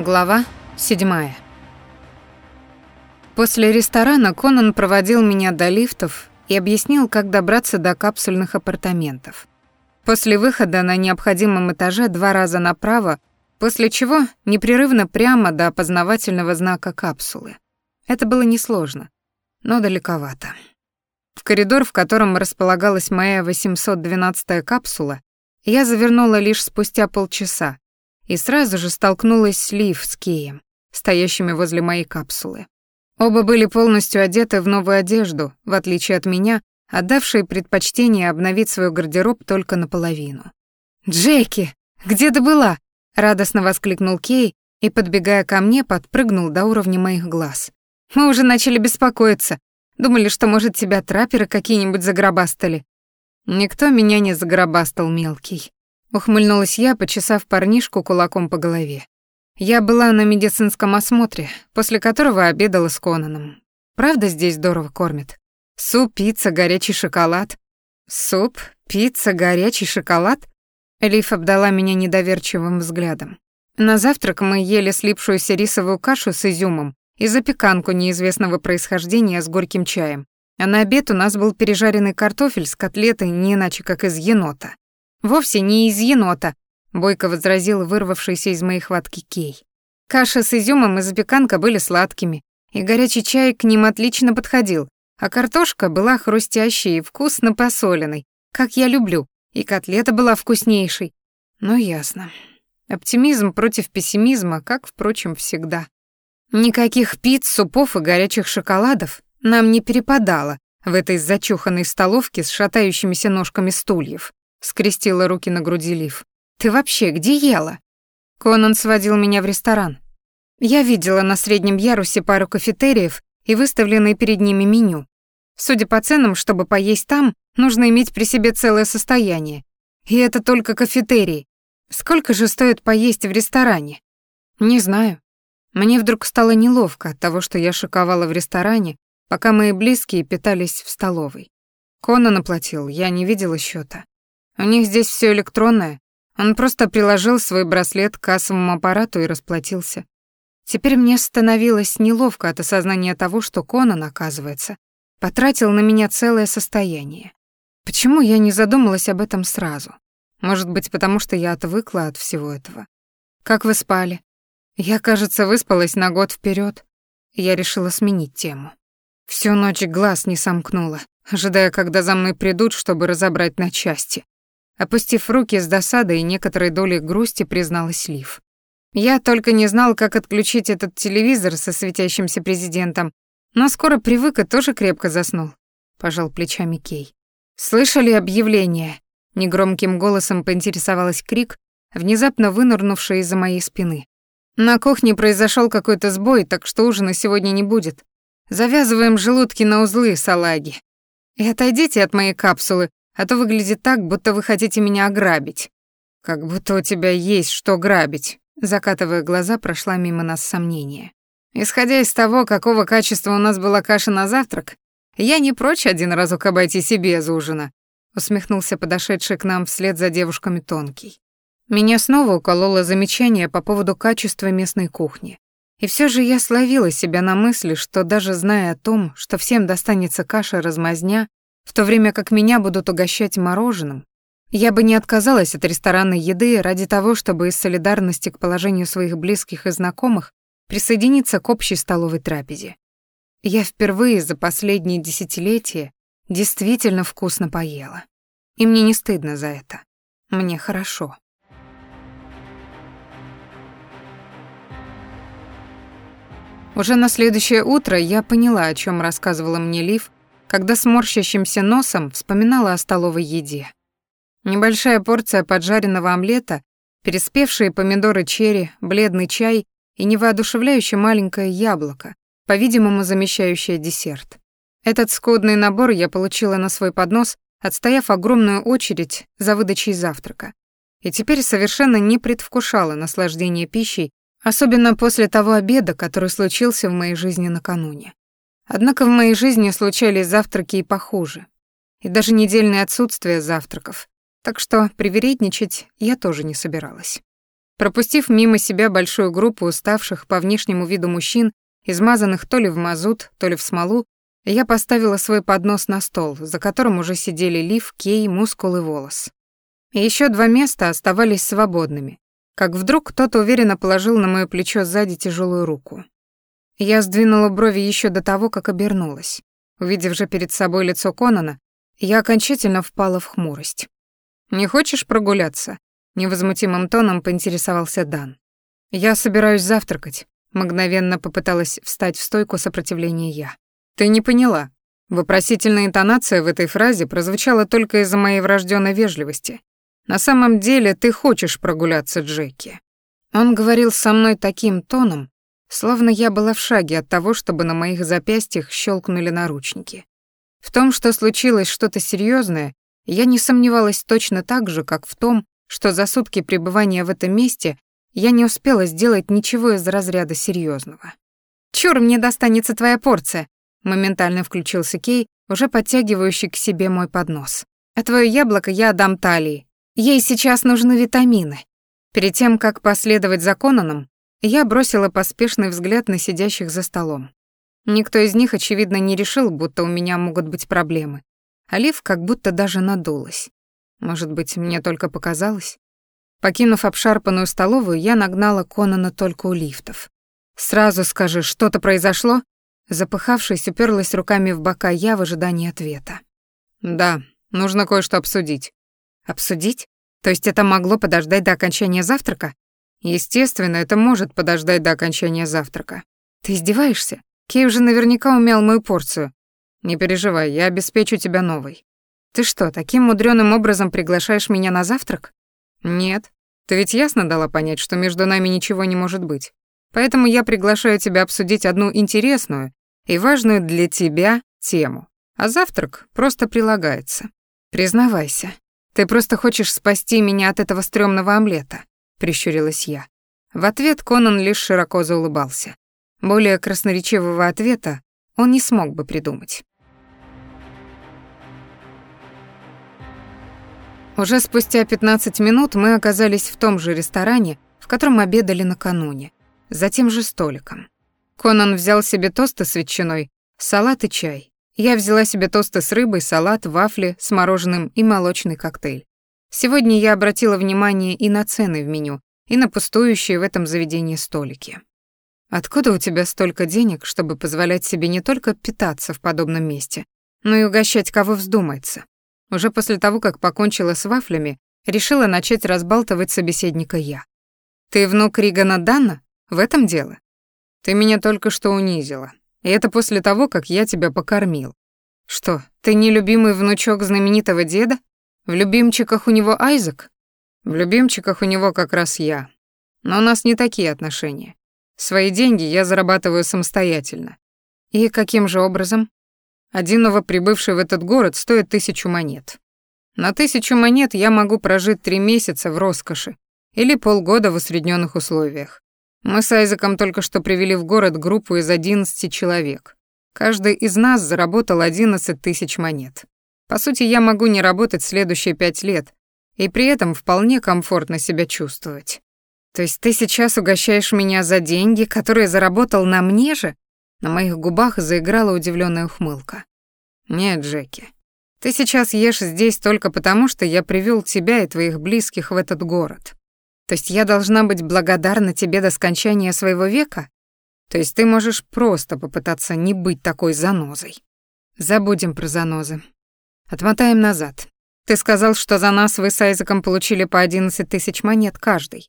Глава седьмая. После ресторана Конан проводил меня до лифтов и объяснил, как добраться до капсульных апартаментов. После выхода на необходимом этаже два раза направо, после чего непрерывно прямо до опознавательного знака капсулы. Это было несложно, но далековато. В коридор, в котором располагалась моя 812-я капсула, я завернула лишь спустя полчаса, и сразу же столкнулась с Лив с Кеем, стоящими возле моей капсулы. Оба были полностью одеты в новую одежду, в отличие от меня, отдавшие предпочтение обновить свой гардероб только наполовину. «Джеки, где ты была?» — радостно воскликнул Кей и, подбегая ко мне, подпрыгнул до уровня моих глаз. «Мы уже начали беспокоиться. Думали, что, может, тебя трапперы какие-нибудь загробастали». «Никто меня не загробастал, мелкий», Ухмыльнулась я, почесав парнишку кулаком по голове. Я была на медицинском осмотре, после которого обедала с Конаном. Правда здесь здорово кормят? Суп, пицца, горячий шоколад. Суп, пицца, горячий шоколад? Лиф обдала меня недоверчивым взглядом. На завтрак мы ели слипшуюся рисовую кашу с изюмом и запеканку неизвестного происхождения с горьким чаем. А на обед у нас был пережаренный картофель с котлетой не иначе как из енота. Вовсе не из енота, бойко возразил вырвавшийся из моей хватки Кей. Каша с изюмом и запеканка были сладкими, и горячий чай к ним отлично подходил, а картошка была хрустящей и вкусно посоленной, как я люблю, и котлета была вкуснейшей. Ну ясно. Оптимизм против пессимизма, как, впрочем, всегда. Никаких пиц, супов и горячих шоколадов нам не перепадало в этой зачуханной столовке с шатающимися ножками стульев скрестила руки на груди Лив. Ты вообще где ела? Конан сводил меня в ресторан. Я видела на среднем ярусе пару кафетериев и выставленное перед ними меню. Судя по ценам, чтобы поесть там, нужно иметь при себе целое состояние. И это только кафетерии. Сколько же стоит поесть в ресторане? Не знаю. Мне вдруг стало неловко от того, что я шиковала в ресторане, пока мои близкие питались в столовой. Конан оплатил, я не видела счета. У них здесь все электронное. Он просто приложил свой браслет к кассовому аппарату и расплатился. Теперь мне становилось неловко от осознания того, что Конан, оказывается, потратил на меня целое состояние. Почему я не задумалась об этом сразу? Может быть, потому что я отвыкла от всего этого. Как вы спали? Я, кажется, выспалась на год вперед. Я решила сменить тему. Всю ночь глаз не сомкнула, ожидая, когда за мной придут, чтобы разобрать на части. Опустив руки с досадой и некоторой долей грусти, призналась Лив. Я только не знал, как отключить этот телевизор со светящимся президентом, но скоро привык и тоже крепко заснул. Пожал плечами Кей. Слышали объявление? Негромким голосом поинтересовалась Крик, внезапно вынырнувшая из-за моей спины. На кухне произошел какой-то сбой, так что ужина сегодня не будет. Завязываем желудки на узлы, салаги. И отойдите от моей капсулы, а то выглядит так, будто вы хотите меня ограбить. Как будто у тебя есть что грабить. Закатывая глаза, прошла мимо нас сомнение. Исходя из того, какого качества у нас была каша на завтрак, я не прочь один разок обойти без ужина, усмехнулся подошедший к нам вслед за девушками Тонкий. Меня снова укололо замечание по поводу качества местной кухни. И все же я словила себя на мысли, что даже зная о том, что всем достанется каша-размазня, в то время как меня будут угощать мороженым, я бы не отказалась от ресторанной еды ради того, чтобы из солидарности к положению своих близких и знакомых присоединиться к общей столовой трапезе. Я впервые за последние десятилетия действительно вкусно поела. И мне не стыдно за это. Мне хорошо. Уже на следующее утро я поняла, о чем рассказывала мне Лив, когда с морщащимся носом вспоминала о столовой еде. Небольшая порция поджаренного омлета, переспевшие помидоры черри, бледный чай и невоодушевляюще маленькое яблоко, по-видимому, замещающее десерт. Этот скудный набор я получила на свой поднос, отстояв огромную очередь за выдачей завтрака. И теперь совершенно не предвкушала наслаждение пищей, особенно после того обеда, который случился в моей жизни накануне. Однако в моей жизни случались завтраки и похуже. И даже недельное отсутствие завтраков. Так что привередничать я тоже не собиралась. Пропустив мимо себя большую группу уставших по внешнему виду мужчин, измазанных то ли в мазут, то ли в смолу, я поставила свой поднос на стол, за которым уже сидели Лив, Кей, Мускул и Волос. И еще два места оставались свободными, как вдруг кто-то уверенно положил на моё плечо сзади тяжелую руку. Я сдвинула брови еще до того, как обернулась. Увидев же перед собой лицо Конана, я окончательно впала в хмурость. «Не хочешь прогуляться?» — невозмутимым тоном поинтересовался Дан. «Я собираюсь завтракать», — мгновенно попыталась встать в стойку сопротивления я. «Ты не поняла. Вопросительная интонация в этой фразе прозвучала только из-за моей врожденной вежливости. На самом деле ты хочешь прогуляться, Джеки». Он говорил со мной таким тоном, словно я была в шаге от того, чтобы на моих запястьях щелкнули наручники. В том, что случилось что-то серьезное, я не сомневалась точно так же, как в том, что за сутки пребывания в этом месте я не успела сделать ничего из разряда серьезного. «Чур, мне достанется твоя порция», Моментально включился Кей, уже подтягивающий к себе мой поднос. «А твое яблоко я отдам Талии. Ей сейчас нужны витамины». Перед тем, как последовать за Конаном, я бросила поспешный взгляд на сидящих за столом. Никто из них, очевидно, не решил, будто у меня могут быть проблемы. Олив как будто даже надулась. Может быть, мне только показалось? Покинув обшарпанную столовую, я нагнала Конана только у лифтов. «Сразу скажи, что-то произошло?» Запыхавшись, уперлась руками в бока я в ожидании ответа. «Да, нужно кое-что обсудить». «Обсудить? То есть это могло подождать до окончания завтрака?» «Естественно, это может подождать до окончания завтрака». «Ты издеваешься? Кей уже наверняка умял мою порцию». «Не переживай, я обеспечу тебя новой». «Ты что, таким мудреным образом приглашаешь меня на завтрак?» «Нет. Ты ведь ясно дала понять, что между нами ничего не может быть. Поэтому я приглашаю тебя обсудить одну интересную и важную для тебя тему. А завтрак просто прилагается. Признавайся, ты просто хочешь спасти меня от этого стрёмного омлета, прищурилась я. В ответ Конан лишь широко заулыбался. Более красноречивого ответа он не смог бы придумать. Уже спустя 15 минут мы оказались в том же ресторане, в котором обедали накануне, за тем же столиком. Конан взял себе тосты с ветчиной, салат и чай. Я взяла себе тосты с рыбой, салат, вафли с мороженым и молочный коктейль. Сегодня я обратила внимание и на цены в меню, и на пустующие в этом заведении столики. Откуда у тебя столько денег, чтобы позволять себе не только питаться в подобном месте, но и угощать кого вздумается? Уже после того, как покончила с вафлями, решила начать разбалтывать собеседника я. Ты внук Ригана Данна? В этом дело? Ты меня только что унизила. И это после того, как я тебя покормил. Что, ты не любимый внучок знаменитого деда? В любимчиках у него Айзек? В любимчиках у него как раз я. Но у нас не такие отношения. Свои деньги я зарабатываю самостоятельно. И каким же образом? Один новоприбывший в этот город стоит тысячу монет. На тысячу монет я могу прожить три месяца в роскоши или полгода в усредненных условиях. Мы с Айзеком только что привели в город группу из 11 человек. Каждый из нас заработал 11 тысяч монет. По сути, я могу не работать следующие пять лет и при этом вполне комфортно себя чувствовать. То есть ты сейчас угощаешь меня за деньги, которые заработал на мне же? На моих губах заиграла удивленная ухмылка. Нет, Джеки. Ты сейчас ешь здесь только потому, что я привел тебя и твоих близких в этот город. То есть я должна быть благодарна тебе до скончания своего века? То есть ты можешь просто попытаться не быть такой занозой. Забудем про занозы. Отмотаем назад. Ты сказал, что за нас вы с Айзеком получили по 11 тысяч монет каждый.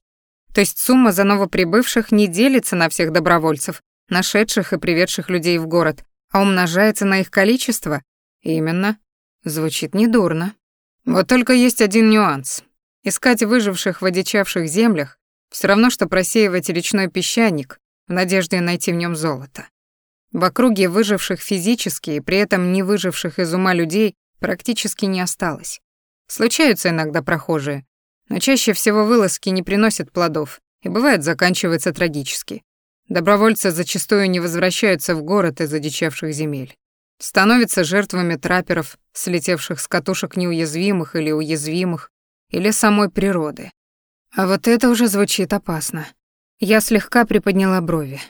То есть сумма за новоприбывших не делится на всех добровольцев, нашедших и приведших людей в город, а умножается на их количество? Именно. Звучит недурно. Вот только есть один нюанс. Искать выживших в одичавших землях все равно, что просеивать речной песчаник в надежде найти в нем золото. В округе выживших физически и при этом не выживших из ума людей практически не осталось. Случаются иногда прохожие, но чаще всего вылазки не приносят плодов и бывает заканчивается трагически. Добровольцы зачастую не возвращаются в город из одичавших земель. Становятся жертвами траперов, слетевших с катушек неуязвимых или уязвимых, или самой природы. А вот это уже звучит опасно. Я слегка приподняла брови.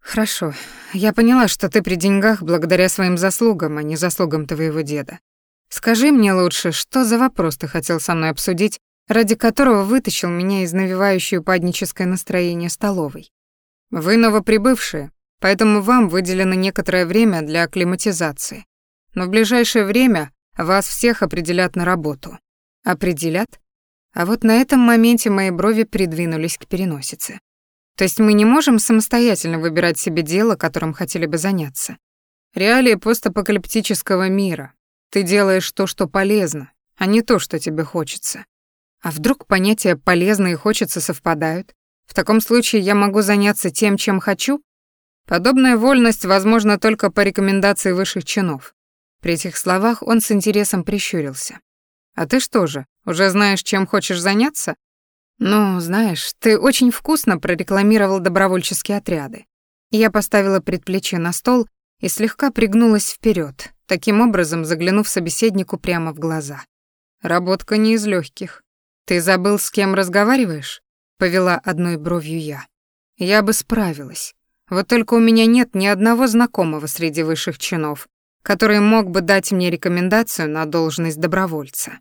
Хорошо, я поняла, что ты при деньгах благодаря своим заслугам, а не заслугам твоего деда. Скажи мне лучше, что за вопрос ты хотел со мной обсудить, ради которого вытащил меня из навевающей упадническое настроение столовой? Вы новоприбывшие, поэтому вам выделено некоторое время для акклиматизации. Но в ближайшее время вас всех определят на работу. Определят? А вот на этом моменте мои брови придвинулись к переносице. То есть мы не можем самостоятельно выбирать себе дело, которым хотели бы заняться. Реалии постапокалиптического мира. Ты делаешь то, что полезно, а не то, что тебе хочется. А вдруг понятия «полезно» и «хочется» совпадают? В таком случае я могу заняться тем, чем хочу? Подобная вольность возможна только по рекомендации высших чинов. При этих словах он с интересом прищурился. «А ты что же, уже знаешь, чем хочешь заняться?» «Ну, знаешь, ты очень вкусно прорекламировал добровольческие отряды». Я поставила предплечье на стол и слегка пригнулась вперед, таким образом заглянув собеседнику прямо в глаза. «Работка не из легких. Ты забыл, с кем разговариваешь?» — повела одной бровью я. «Я бы справилась. Вот только у меня нет ни одного знакомого среди высших чинов, который мог бы дать мне рекомендацию на должность добровольца».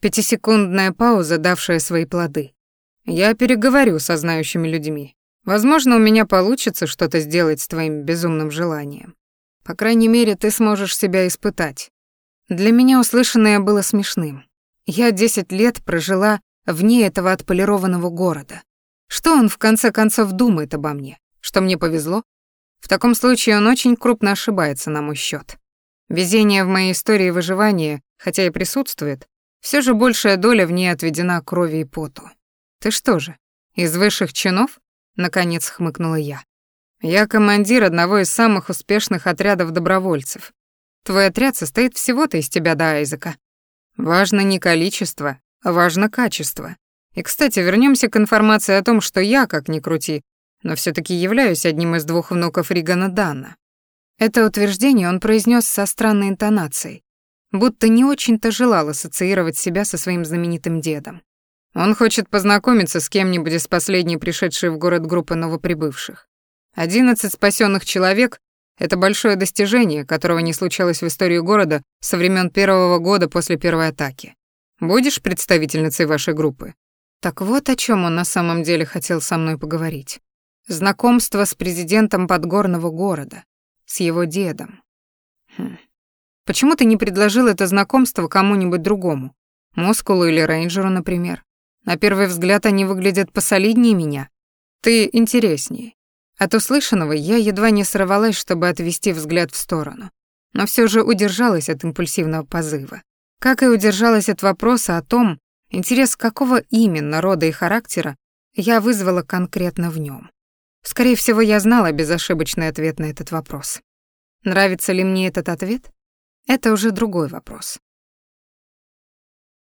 Пятисекундная пауза, давшая свои плоды. Я переговорю со знающими людьми. Возможно, у меня получится что-то сделать с твоим безумным желанием. По крайней мере, ты сможешь себя испытать. Для меня услышанное было смешным. Я десять лет прожила вне этого отполированного города. Что он в конце концов думает обо мне? Что мне повезло? В таком случае он очень крупно ошибается на мой счет. Везение в моей истории выживания, хотя и присутствует, все же большая доля в ней отведена крови и поту. «Ты что же, из высших чинов?» — наконец хмыкнула я. «Я командир одного из самых успешных отрядов добровольцев. Твой отряд состоит всего-то из тебя до Айзека. Важно не количество, а важно качество. И, кстати, вернемся к информации о том, что я, как ни крути, но все таки являюсь одним из двух внуков Ригана Дана. Это утверждение он произнес со странной интонацией, будто не очень-то желал ассоциировать себя со своим знаменитым дедом. Он хочет познакомиться с кем-нибудь из последней пришедшей в город группы новоприбывших. Одиннадцать спасенных человек — это большое достижение, которого не случалось в истории города со времен первого года после первой атаки. Будешь представительницей вашей группы? Так вот о чем он на самом деле хотел со мной поговорить. Знакомство с президентом подгорного города, с его дедом. Хм. Почему ты не предложил это знакомство кому-нибудь другому? Москулу или рейнджеру, например? На первый взгляд они выглядят посолиднее меня. Ты интереснее. От услышанного я едва не сорвалась, чтобы отвести взгляд в сторону. Но все же удержалась от импульсивного позыва. Как и удержалась от вопроса о том, интерес какого именно рода и характера я вызвала конкретно в нем. Скорее всего, я знала безошибочный ответ на этот вопрос. Нравится ли мне этот ответ? Это уже другой вопрос.